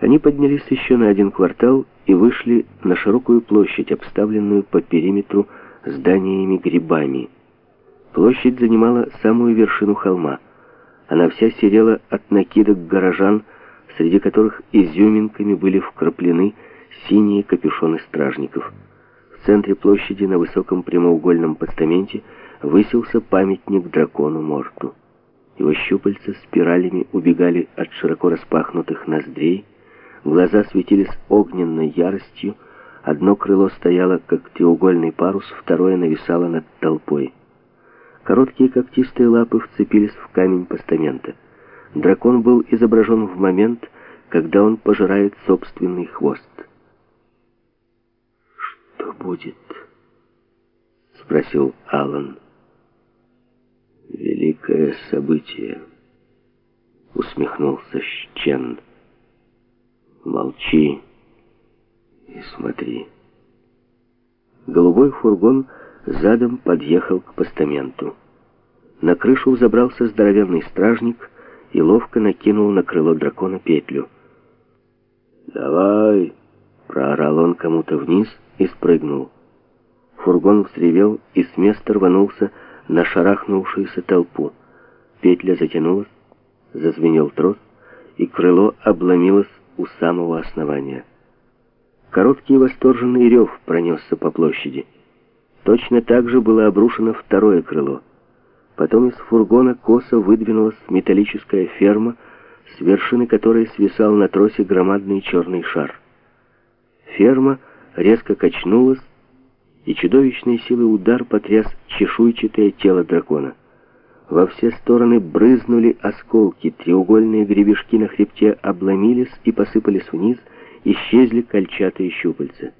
Они поднялись еще на один квартал и вышли на широкую площадь, обставленную по периметру зданиями-грибами. Площадь занимала самую вершину холма. Она вся серела от накидок горожан, среди которых изюминками были вкраплены синие капюшоны стражников. В центре площади на высоком прямоугольном постаменте высился памятник дракону Морту. Его щупальца спиралями убегали от широко распахнутых ноздрей, Глаза светились огненной яростью, одно крыло стояло, как треугольный парус, второе нависало над толпой. Короткие когтистые лапы вцепились в камень постамента. Дракон был изображен в момент, когда он пожирает собственный хвост. «Что будет?» — спросил Алан. «Великое событие», — усмехнулся Щен. Молчи и смотри. Голубой фургон задом подъехал к постаменту. На крышу взобрался здоровенный стражник и ловко накинул на крыло дракона петлю. «Давай!» — проорал он кому-то вниз и спрыгнул. Фургон взревел и с места рванулся на шарахнувшуюся толпу. Петля затянулась, зазвенел трос, и крыло обломилось у самого основания. Короткий восторженный рев пронесся по площади. Точно так же было обрушено второе крыло. Потом из фургона косо выдвинулась металлическая ферма, с вершины которой свисал на тросе громадный черный шар. Ферма резко качнулась, и чудовищной силы удар потряс чешуйчатое тело дракона. Во все стороны брызнули осколки, треугольные гребешки на хребте обломились и посыпались вниз, исчезли кольчатые щупальца.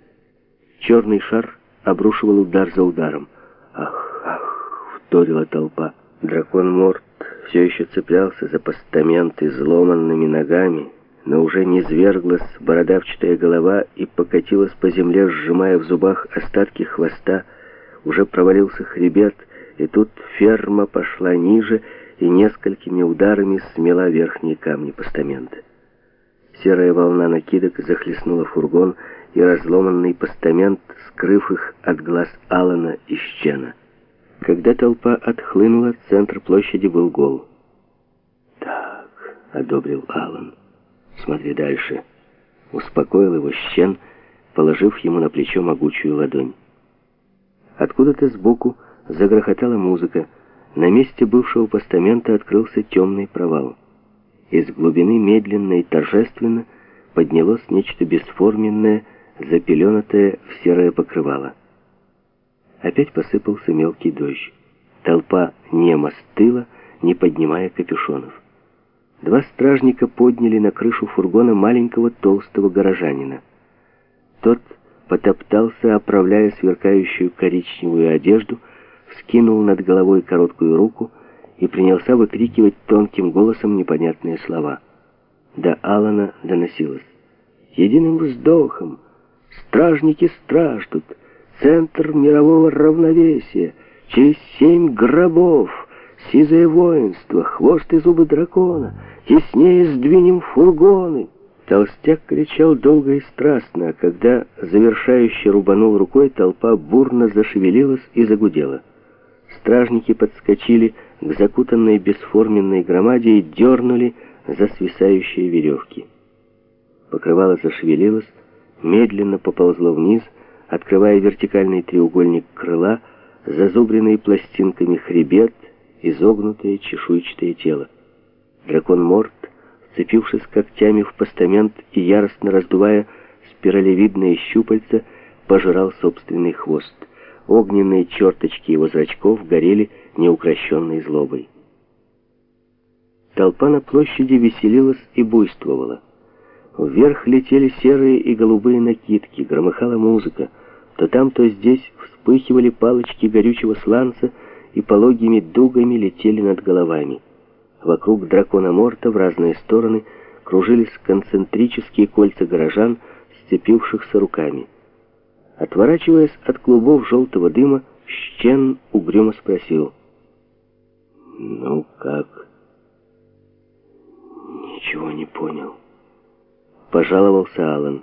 Черный шар обрушивал удар за ударом. «Ах, ах!» — вторила толпа. Дракон Морт все еще цеплялся за постамент изломанными ногами, но уже не зверглась бородавчатая голова и покатилась по земле, сжимая в зубах остатки хвоста. Уже провалился хребет — и тут ферма пошла ниже и несколькими ударами смела верхние камни постамента. Серая волна накидок захлестнула фургон и разломанный постамент, скрыв их от глаз Алана и Щена. Когда толпа отхлынула, центр площади был гол. «Так», — одобрил Алан, — «смотри дальше». Успокоил его Щен, положив ему на плечо могучую ладонь. Откуда-то сбоку Загрохотала музыка. На месте бывшего постамента открылся темный провал. Из глубины медленно и торжественно поднялось нечто бесформенное, запеленатое в серое покрывало. Опять посыпался мелкий дождь. Толпа немо стыла, не поднимая капюшонов. Два стражника подняли на крышу фургона маленького толстого горожанина. Тот потоптался, оправляя сверкающую коричневую одежду, вскинул над головой короткую руку и принялся выкрикивать тонким голосом непонятные слова. До Алана доносилось. «Единым вздохом! Стражники страждут! Центр мирового равновесия! Через семь гробов! Сизое воинство! Хвост и зубы дракона! Теснее сдвинем фургоны!» Толстяк кричал долго и страстно, а когда завершающий рубанул рукой, толпа бурно зашевелилась и загудела. Стражники подскочили к закутанной бесформенной громаде и дернули за свисающие веревки. Покрывало зашевелилось, медленно поползло вниз, открывая вертикальный треугольник крыла, зазубренный пластинками хребет, изогнутое чешуйчатое тело. Дракон Морт, вцепившись когтями в постамент и яростно раздувая спиралевидные щупальца, пожирал собственный хвост. Огненные черточки его зрачков горели неукрощенной злобой. Толпа на площади веселилась и буйствовала. Вверх летели серые и голубые накидки, громыхала музыка. То там, то здесь вспыхивали палочки горючего сланца и пологими дугами летели над головами. Вокруг дракона Морта в разные стороны кружились концентрические кольца горожан, сцепившихся руками. Отворачиваясь от клубов желтого дыма, Щен угрюмо спросил. «Ну как?» «Ничего не понял», пожаловался Алан.